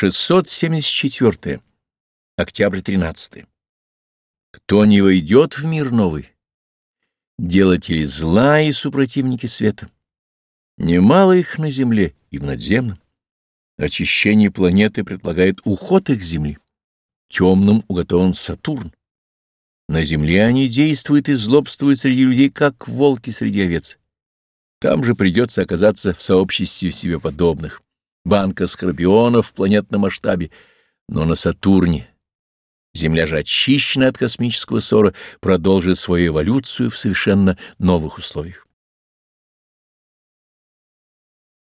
674. Октябрь 13. Кто не войдет в мир новый, делатели зла и супротивники света. Немало их на земле и в надземном. Очищение планеты предполагает уход их Земли. Темным уготован Сатурн. На Земле они действуют и злобствуют среди людей, как волки среди овец. Там же придется оказаться в сообществе себе подобных. Банка скорпионов в планетном масштабе, но на Сатурне. Земля же очищена от космического ссора, продолжит свою эволюцию в совершенно новых условиях.